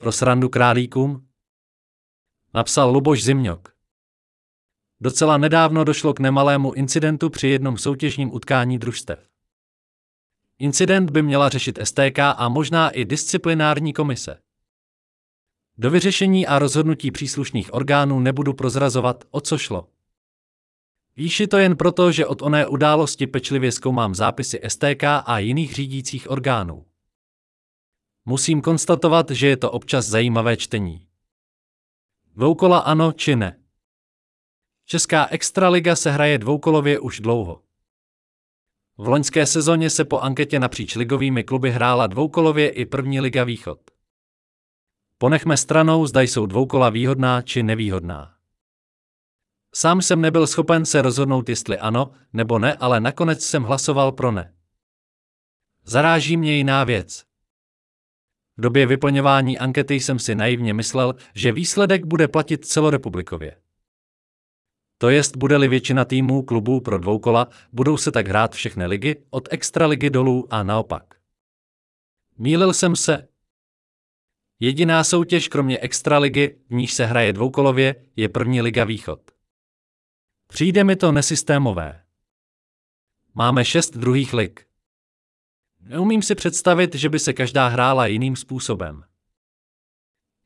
Pro srandu králíkům? Napsal Luboš Zimňok. Docela nedávno došlo k nemalému incidentu při jednom soutěžním utkání družstev. Incident by měla řešit STK a možná i disciplinární komise. Do vyřešení a rozhodnutí příslušných orgánů nebudu prozrazovat, o co šlo. Píši to jen proto, že od oné události pečlivě zkoumám zápisy STK a jiných řídících orgánů. Musím konstatovat, že je to občas zajímavé čtení. Dvoukola ano či ne. Česká extraliga se hraje dvoukolově už dlouho. V loňské sezóně se po anketě napříč ligovými kluby hrála dvoukolově i první liga Východ. Ponechme stranou, zda jsou dvoukola výhodná či nevýhodná. Sám jsem nebyl schopen se rozhodnout, jestli ano nebo ne, ale nakonec jsem hlasoval pro ne. Zaráží mě jiná věc. V době vyplňování ankety jsem si naivně myslel, že výsledek bude platit celorepublikově. To jest, bude-li většina týmů klubů pro dvoukola, budou se tak hrát všechny ligy, od extraligy dolů a naopak. Mýlil jsem se. Jediná soutěž kromě extraligy, v níž se hraje dvoukolově, je první liga Východ. Přijde mi to nesystémové. Máme šest druhých lig. Neumím si představit, že by se každá hrála jiným způsobem.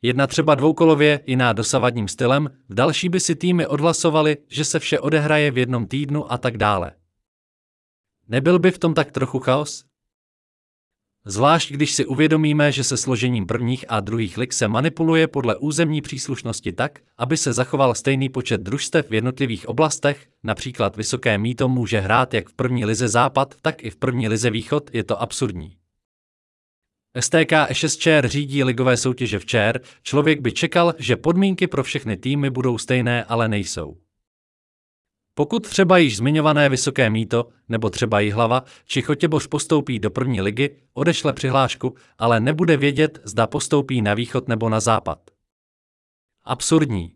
Jedna třeba dvoukolově, jiná dosavadním stylem, v další by si týmy odhlasovali, že se vše odehraje v jednom týdnu a tak dále. Nebyl by v tom tak trochu chaos? Zvlášť když si uvědomíme, že se složením prvních a druhých lig se manipuluje podle územní příslušnosti tak, aby se zachoval stejný počet družstev v jednotlivých oblastech, například Vysoké míto může hrát jak v první lize Západ, tak i v první lize Východ, je to absurdní. STK E6 řídí ligové soutěže v ČR, člověk by čekal, že podmínky pro všechny týmy budou stejné, ale nejsou. Pokud třeba již zmiňované Vysoké míto, nebo třeba Jihlava, či Chotěboř postoupí do první ligy, odešle přihlášku, ale nebude vědět, zda postoupí na východ nebo na západ. Absurdní.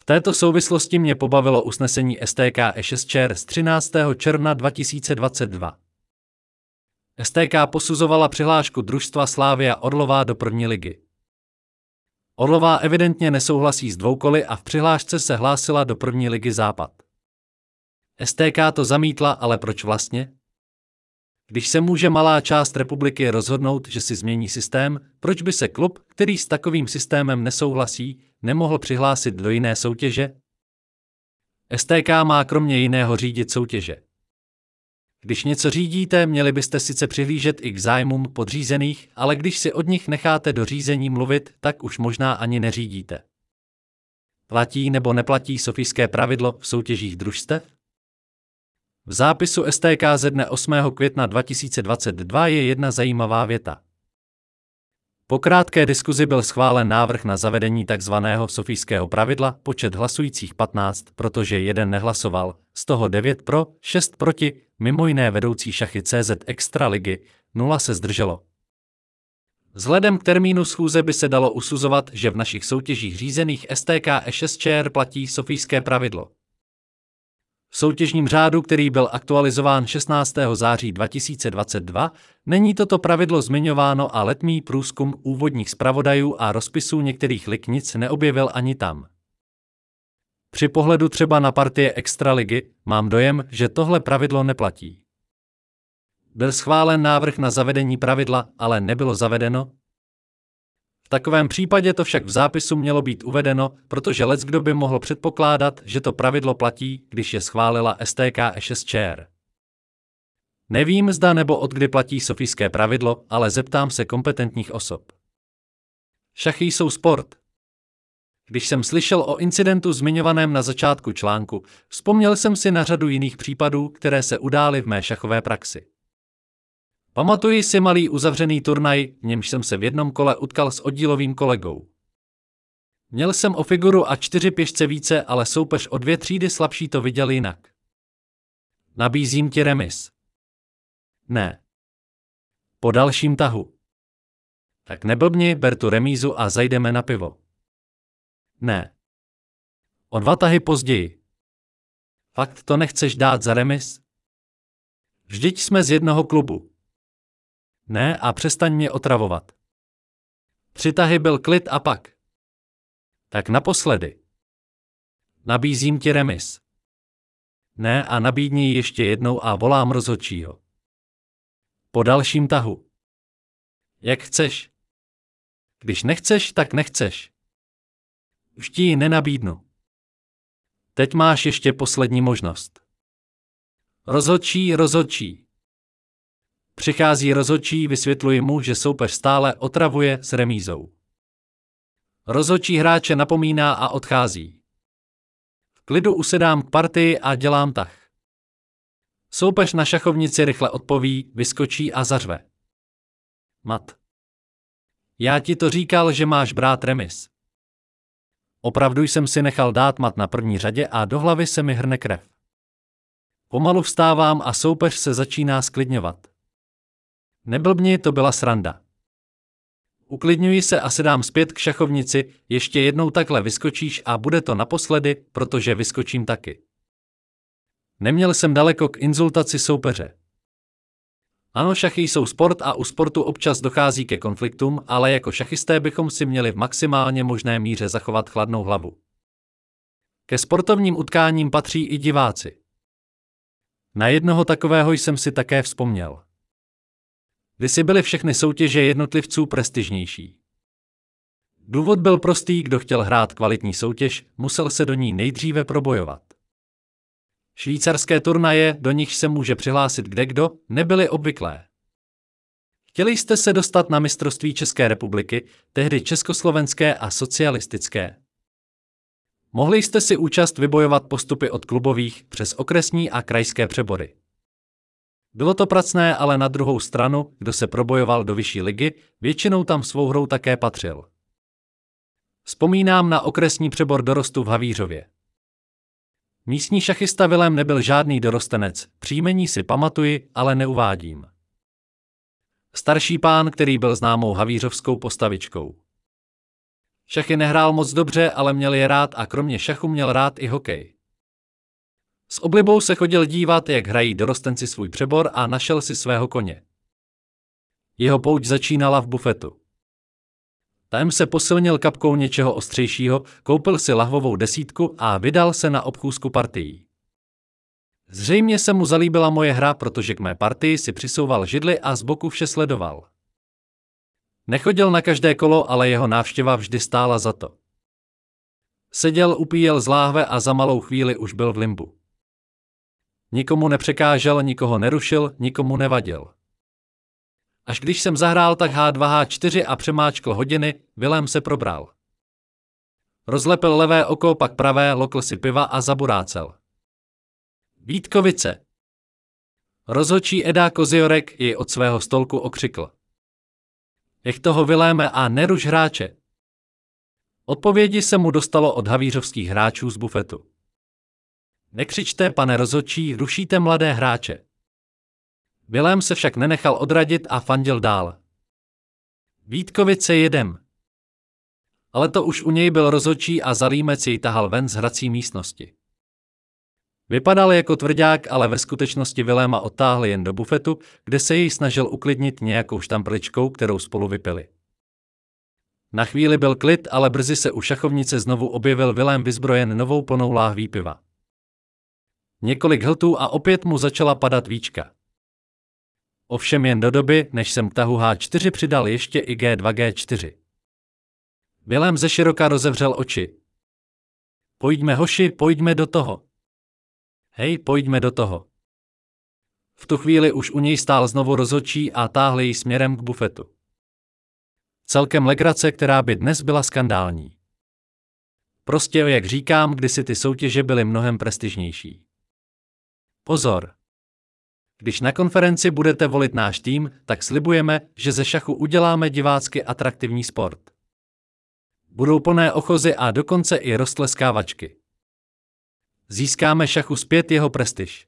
V této souvislosti mě pobavilo usnesení STK E6 z 13. června 2022. STK posuzovala přihlášku družstva Slávia Orlová do první ligy. Orlová evidentně nesouhlasí s dvoukoly a v přihlášce se hlásila do první ligy Západ. STK to zamítla, ale proč vlastně? Když se může malá část republiky rozhodnout, že si změní systém, proč by se klub, který s takovým systémem nesouhlasí, nemohl přihlásit do jiné soutěže? STK má kromě jiného řídit soutěže. Když něco řídíte, měli byste sice přihlížet i k zájmům podřízených, ale když si od nich necháte do řízení mluvit, tak už možná ani neřídíte. Platí nebo neplatí sofijské pravidlo v soutěžích družstev? V zápisu STK ze dne 8. května 2022 je jedna zajímavá věta. Po krátké diskuzi byl schválen návrh na zavedení tzv. sofijského pravidla, počet hlasujících 15, protože jeden nehlasoval, z toho 9 pro, 6 proti, mimo jiné vedoucí šachy CZ Extraligy, 0 se zdrželo. Vzhledem k termínu schůze by se dalo usuzovat, že v našich soutěžích řízených STK E6 platí sofijské pravidlo. Soutěžním řádu, který byl aktualizován 16. září 2022, není toto pravidlo zmiňováno a letmý průzkum úvodních zpravodajů a rozpisů některých lik nic neobjevil ani tam. Při pohledu třeba na partie Extraligy mám dojem, že tohle pravidlo neplatí. Byl schválen návrh na zavedení pravidla, ale nebylo zavedeno, v takovém případě to však v zápisu mělo být uvedeno, protože lec kdo by mohl předpokládat, že to pravidlo platí, když je schválila STK E6 Nevím, zda nebo od kdy platí sofijské pravidlo, ale zeptám se kompetentních osob. Šachy jsou sport. Když jsem slyšel o incidentu zmiňovaném na začátku článku, vzpomněl jsem si na řadu jiných případů, které se udály v mé šachové praxi. Pamatuji si malý uzavřený turnaj, v němž jsem se v jednom kole utkal s oddílovým kolegou. Měl jsem o figuru a čtyři pěšce více, ale soupeř o dvě třídy slabší to viděl jinak. Nabízím ti remis. Ne. Po dalším tahu. Tak neblbni, ber tu remízu a zajdeme na pivo. Ne. O dva tahy později. Fakt to nechceš dát za remis? Vždyť jsme z jednoho klubu. Ne a přestaň mě otravovat. Tři tahy byl klid a pak. Tak naposledy. Nabízím ti remis. Ne a nabídni ještě jednou a volám rozhodčího. Po dalším tahu. Jak chceš. Když nechceš, tak nechceš. Už ti ji nenabídnu. Teď máš ještě poslední možnost. Rozhodčí, rozhodčí. Přichází rozhodčí, vysvětluji mu, že soupeř stále otravuje s remízou. Rozhodčí hráče napomíná a odchází. V klidu usedám k partii a dělám tah. Soupeř na šachovnici rychle odpoví, vyskočí a zařve. Mat. Já ti to říkal, že máš brát remis. Opravdu jsem si nechal dát mat na první řadě a do hlavy se mi hrne krev. Pomalu vstávám a soupeř se začíná sklidňovat. Neblbni, to byla sranda. Uklidňuji se a sedám zpět k šachovnici, ještě jednou takhle vyskočíš a bude to naposledy, protože vyskočím taky. Neměl jsem daleko k inzultaci soupeře. Ano, šachy jsou sport a u sportu občas dochází ke konfliktům, ale jako šachisté bychom si měli v maximálně možné míře zachovat chladnou hlavu. Ke sportovním utkáním patří i diváci. Na jednoho takového jsem si také vzpomněl. Kdysi byly všechny soutěže jednotlivců prestižnější. Důvod byl prostý, kdo chtěl hrát kvalitní soutěž, musel se do ní nejdříve probojovat. Švýcarské turnaje, do nich se může přihlásit kdekdo, nebyly obvyklé. Chtěli jste se dostat na mistrovství České republiky, tehdy československé a socialistické. Mohli jste si účast vybojovat postupy od klubových přes okresní a krajské přebory. Bylo to pracné, ale na druhou stranu, kdo se probojoval do vyšší ligy, většinou tam svou hrou také patřil. Vzpomínám na okresní přebor dorostu v Havířově. Místní šachista Vilém nebyl žádný dorostenec, příjmení si pamatuji, ale neuvádím. Starší pán, který byl známou havířovskou postavičkou. Šachy nehrál moc dobře, ale měl je rád a kromě šachu měl rád i hokej. S oblibou se chodil dívat, jak hrají dorostenci svůj přebor a našel si svého koně. Jeho pouť začínala v bufetu. Tam se posilnil kapkou něčeho ostřejšího, koupil si lahvovou desítku a vydal se na obchůzku partií. Zřejmě se mu zalíbila moje hra, protože k mé partii si přisouval židly a z boku vše sledoval. Nechodil na každé kolo, ale jeho návštěva vždy stála za to. Seděl, upíjel z láhve a za malou chvíli už byl v limbu. Nikomu nepřekážel, nikoho nerušil, nikomu nevadil. Až když jsem zahrál tak H2, H4 a přemáčkl hodiny, Vilém se probral. Rozlepil levé oko, pak pravé, lokl si piva a zaburácel. Vítkovice. Rozhočí Eda Koziorek jej od svého stolku okřikl. Nech toho vyléme a neruš hráče. Odpovědi se mu dostalo od havířovských hráčů z bufetu. Nekřičte, pane rozhodčí, rušíte mladé hráče. Vilém se však nenechal odradit a fandil dál. Vítkovice jedem. Ale to už u něj byl rozhodčí a zalímec jej tahal ven z hrací místnosti. Vypadal jako tvrdák, ale ve skutečnosti Viléma otáhli jen do bufetu, kde se jej snažil uklidnit nějakou štamprličkou, kterou spolu vypili. Na chvíli byl klid, ale brzy se u šachovnice znovu objevil Vilém vyzbrojen novou plnou láhví piva. Několik hltů a opět mu začala padat víčka. Ovšem jen do doby, než jsem tahu H4 přidal ještě i G2 G4. Vilém ze široka rozevřel oči. Pojďme hoši, pojďme do toho. Hej, pojďme do toho. V tu chvíli už u něj stál znovu rozhodčí a táhli ji směrem k bufetu. Celkem legrace, která by dnes byla skandální. Prostě, jak říkám, kdysi ty soutěže byly mnohem prestižnější. Pozor! Když na konferenci budete volit náš tým, tak slibujeme, že ze šachu uděláme divácky atraktivní sport. Budou plné ochozy a dokonce i roztleskávačky. Získáme šachu zpět jeho prestiž.